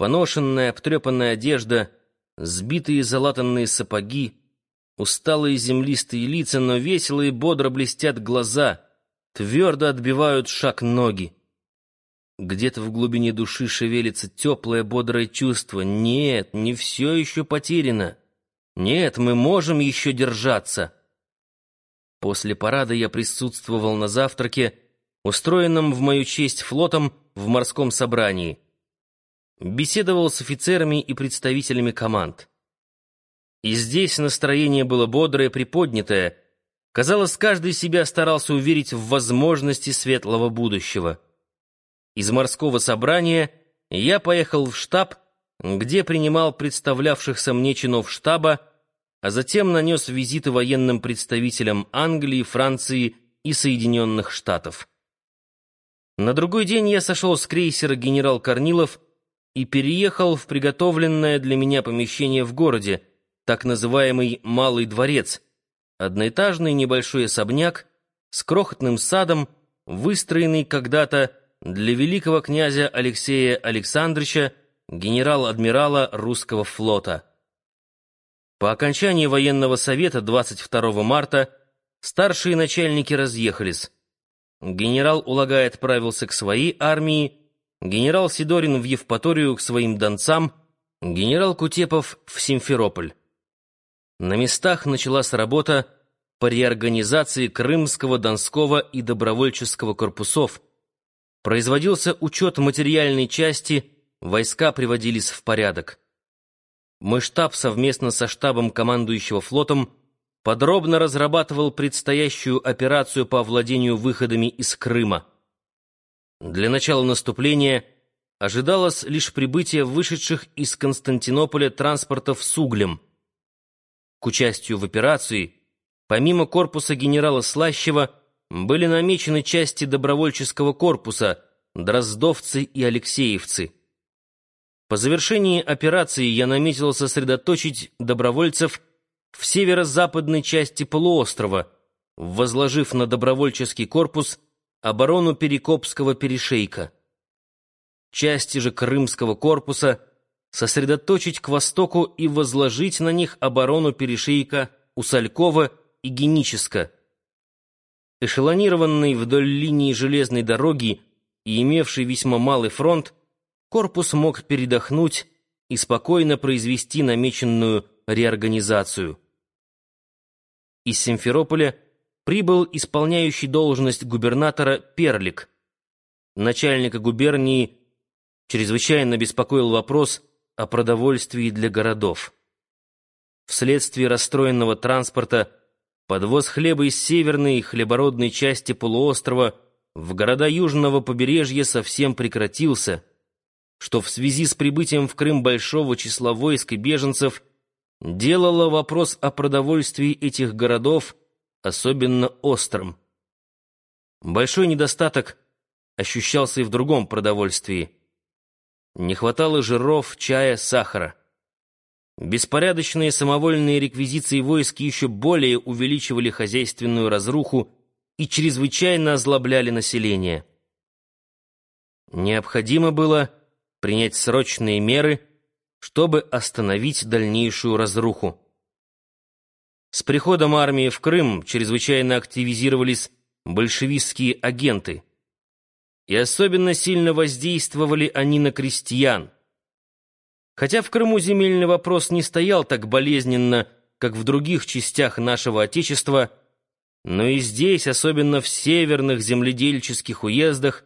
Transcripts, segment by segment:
поношенная, обтрепанная одежда, сбитые залатанные сапоги, усталые землистые лица, но весело и бодро блестят глаза, твердо отбивают шаг ноги. Где-то в глубине души шевелится теплое, бодрое чувство. Нет, не все еще потеряно. Нет, мы можем еще держаться. После парада я присутствовал на завтраке, устроенном в мою честь флотом в морском собрании. Беседовал с офицерами и представителями команд. И здесь настроение было бодрое, приподнятое. Казалось, каждый себя старался уверить в возможности светлого будущего. Из морского собрания я поехал в штаб, где принимал представлявшихся мне чинов штаба, а затем нанес визиты военным представителям Англии, Франции и Соединенных Штатов. На другой день я сошел с крейсера «Генерал Корнилов» и переехал в приготовленное для меня помещение в городе, так называемый «Малый дворец», одноэтажный небольшой особняк с крохотным садом, выстроенный когда-то для великого князя Алексея Александровича, генерал-адмирала русского флота. По окончании военного совета 22 марта старшие начальники разъехались. Генерал Улагай отправился к своей армии, генерал Сидорин в Евпаторию к своим донцам, генерал Кутепов в Симферополь. На местах началась работа по реорганизации Крымского, Донского и Добровольческого корпусов, Производился учет материальной части, войска приводились в порядок. Мой штаб совместно со штабом командующего флотом подробно разрабатывал предстоящую операцию по овладению выходами из Крыма. Для начала наступления ожидалось лишь прибытие вышедших из Константинополя транспортов с углем. К участию в операции, помимо корпуса генерала Слащева, были намечены части добровольческого корпуса, дроздовцы и алексеевцы. По завершении операции я наметил сосредоточить добровольцев в северо-западной части полуострова, возложив на добровольческий корпус оборону Перекопского перешейка. Части же Крымского корпуса сосредоточить к востоку и возложить на них оборону перешейка Усалькова и Геническа, Эшелонированный вдоль линии железной дороги и имевший весьма малый фронт, корпус мог передохнуть и спокойно произвести намеченную реорганизацию. Из Симферополя прибыл исполняющий должность губернатора Перлик. Начальника губернии чрезвычайно беспокоил вопрос о продовольствии для городов. Вследствие расстроенного транспорта Подвоз хлеба из северной и хлебородной части полуострова в города южного побережья совсем прекратился, что в связи с прибытием в Крым большого числа войск и беженцев делало вопрос о продовольствии этих городов особенно острым. Большой недостаток ощущался и в другом продовольствии. Не хватало жиров, чая, сахара. Беспорядочные самовольные реквизиции войск еще более увеличивали хозяйственную разруху и чрезвычайно озлобляли население. Необходимо было принять срочные меры, чтобы остановить дальнейшую разруху. С приходом армии в Крым чрезвычайно активизировались большевистские агенты, и особенно сильно воздействовали они на крестьян, Хотя в Крыму земельный вопрос не стоял так болезненно, как в других частях нашего Отечества, но и здесь, особенно в северных земледельческих уездах,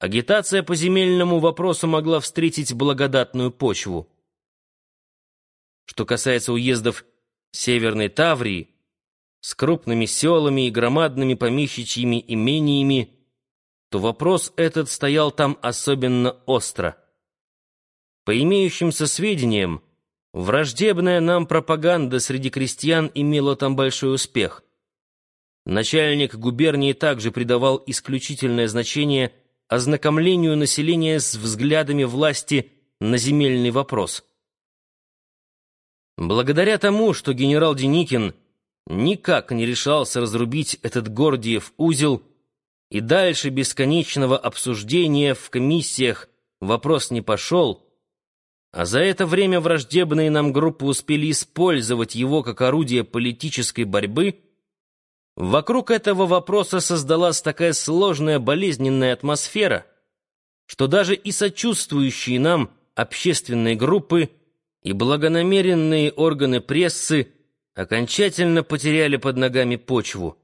агитация по земельному вопросу могла встретить благодатную почву. Что касается уездов Северной Таврии, с крупными селами и громадными помещичьими имениями, то вопрос этот стоял там особенно остро. По имеющимся сведениям, враждебная нам пропаганда среди крестьян имела там большой успех. Начальник губернии также придавал исключительное значение ознакомлению населения с взглядами власти на земельный вопрос. Благодаря тому, что генерал Деникин никак не решался разрубить этот Гордиев узел, и дальше бесконечного обсуждения в комиссиях вопрос не пошел, а за это время враждебные нам группы успели использовать его как орудие политической борьбы, вокруг этого вопроса создалась такая сложная болезненная атмосфера, что даже и сочувствующие нам общественные группы и благонамеренные органы прессы окончательно потеряли под ногами почву.